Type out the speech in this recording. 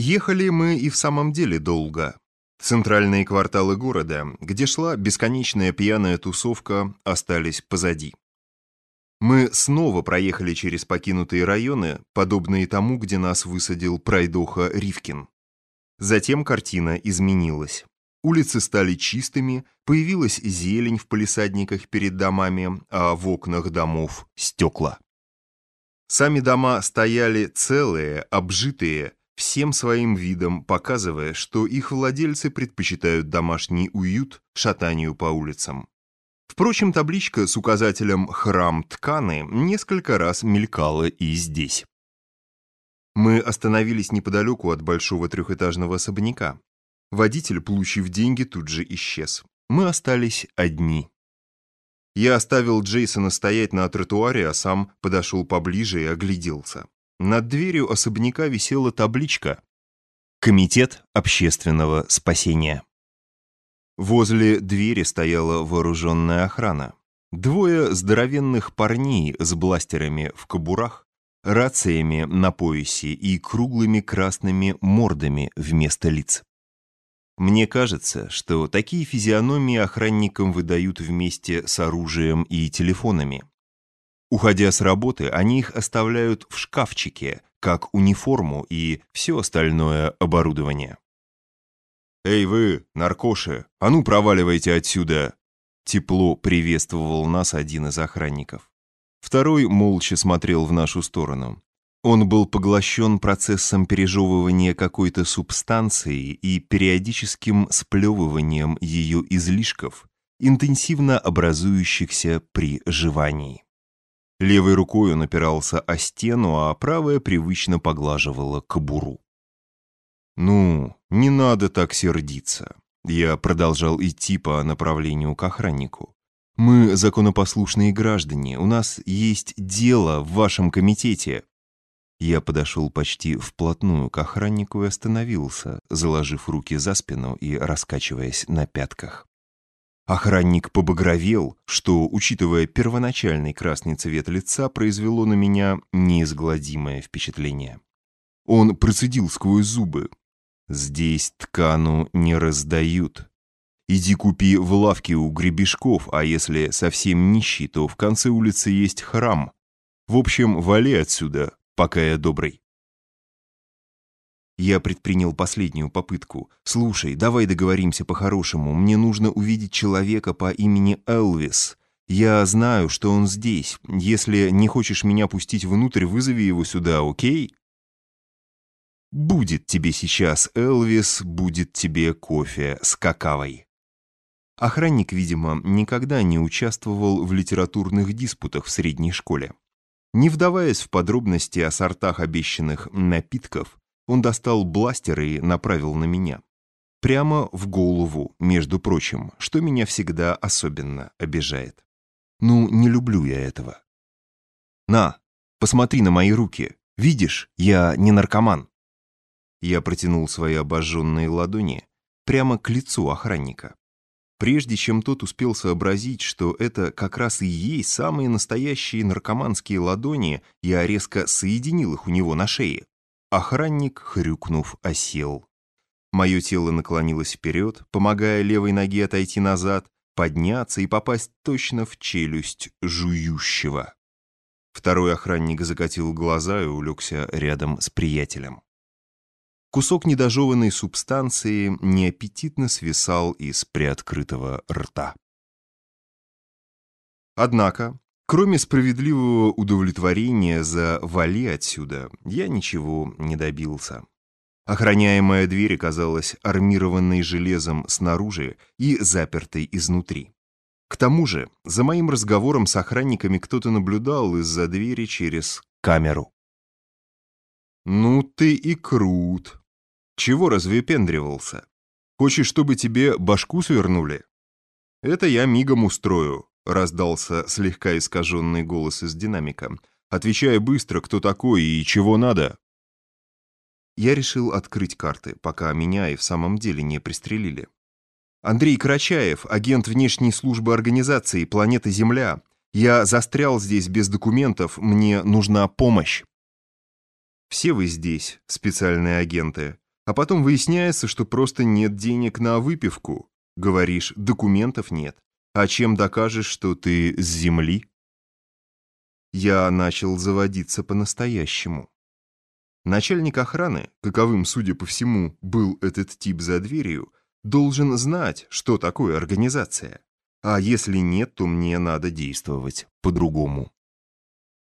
Ехали мы и в самом деле долго. Центральные кварталы города, где шла бесконечная пьяная тусовка, остались позади. Мы снова проехали через покинутые районы, подобные тому, где нас высадил пройдоха Ривкин. Затем картина изменилась. Улицы стали чистыми, появилась зелень в палисадниках перед домами, а в окнах домов – стекла. Сами дома стояли целые, обжитые, всем своим видом показывая, что их владельцы предпочитают домашний уют шатанию по улицам. Впрочем, табличка с указателем «Храм Тканы» несколько раз мелькала и здесь. Мы остановились неподалеку от большого трехэтажного особняка. Водитель, получив деньги, тут же исчез. Мы остались одни. Я оставил Джейсона стоять на тротуаре, а сам подошел поближе и огляделся. Над дверью особняка висела табличка «Комитет общественного спасения». Возле двери стояла вооруженная охрана. Двое здоровенных парней с бластерами в кобурах, рациями на поясе и круглыми красными мордами вместо лиц. Мне кажется, что такие физиономии охранникам выдают вместе с оружием и телефонами. Уходя с работы, они их оставляют в шкафчике, как униформу и все остальное оборудование. «Эй вы, наркоши, а ну проваливайте отсюда!» Тепло приветствовал нас один из охранников. Второй молча смотрел в нашу сторону. Он был поглощен процессом пережевывания какой-то субстанции и периодическим сплевыванием ее излишков, интенсивно образующихся при жевании. Левой рукой он опирался о стену, а правая привычно поглаживала кобуру. «Ну, не надо так сердиться». Я продолжал идти по направлению к охраннику. «Мы законопослушные граждане, у нас есть дело в вашем комитете, я подошел почти вплотную к охраннику и остановился, заложив руки за спину и раскачиваясь на пятках. Охранник побагровел, что, учитывая первоначальный красный цвет лица, произвело на меня неизгладимое впечатление. Он процедил сквозь зубы. «Здесь ткану не раздают. Иди купи в лавке у гребешков, а если совсем нищий, то в конце улицы есть храм. В общем, вали отсюда, пока я добрый. Я предпринял последнюю попытку. «Слушай, давай договоримся по-хорошему. Мне нужно увидеть человека по имени Элвис. Я знаю, что он здесь. Если не хочешь меня пустить внутрь, вызови его сюда, окей?» «Будет тебе сейчас Элвис, будет тебе кофе с какавой». Охранник, видимо, никогда не участвовал в литературных диспутах в средней школе. Не вдаваясь в подробности о сортах обещанных напитков, он достал бластер и направил на меня. Прямо в голову, между прочим, что меня всегда особенно обижает. Ну, не люблю я этого. «На, посмотри на мои руки. Видишь, я не наркоман». Я протянул свои обожженные ладони прямо к лицу охранника. Прежде чем тот успел сообразить, что это как раз и есть самые настоящие наркоманские ладони, я резко соединил их у него на шее. Охранник, хрюкнув, осел. Мое тело наклонилось вперед, помогая левой ноге отойти назад, подняться и попасть точно в челюсть жующего. Второй охранник закатил глаза и улегся рядом с приятелем. Кусок недожеванной субстанции неаппетитно свисал из приоткрытого рта. Однако, кроме справедливого удовлетворения за «вали отсюда», я ничего не добился. Охраняемая дверь оказалась армированной железом снаружи и запертой изнутри. К тому же, за моим разговором с охранниками кто-то наблюдал из-за двери через камеру. «Ну ты и крут!» Чего развепендривался? Хочешь, чтобы тебе башку свернули? Это я мигом устрою, раздался слегка искаженный голос из динамика. Отвечай быстро, кто такой и чего надо. Я решил открыть карты, пока меня и в самом деле не пристрелили. Андрей Карачаев, агент внешней службы организации «Планета Земля». Я застрял здесь без документов, мне нужна помощь. Все вы здесь, специальные агенты. А потом выясняется, что просто нет денег на выпивку. Говоришь, документов нет. А чем докажешь, что ты с земли? Я начал заводиться по-настоящему. Начальник охраны, каковым, судя по всему, был этот тип за дверью, должен знать, что такое организация. А если нет, то мне надо действовать по-другому.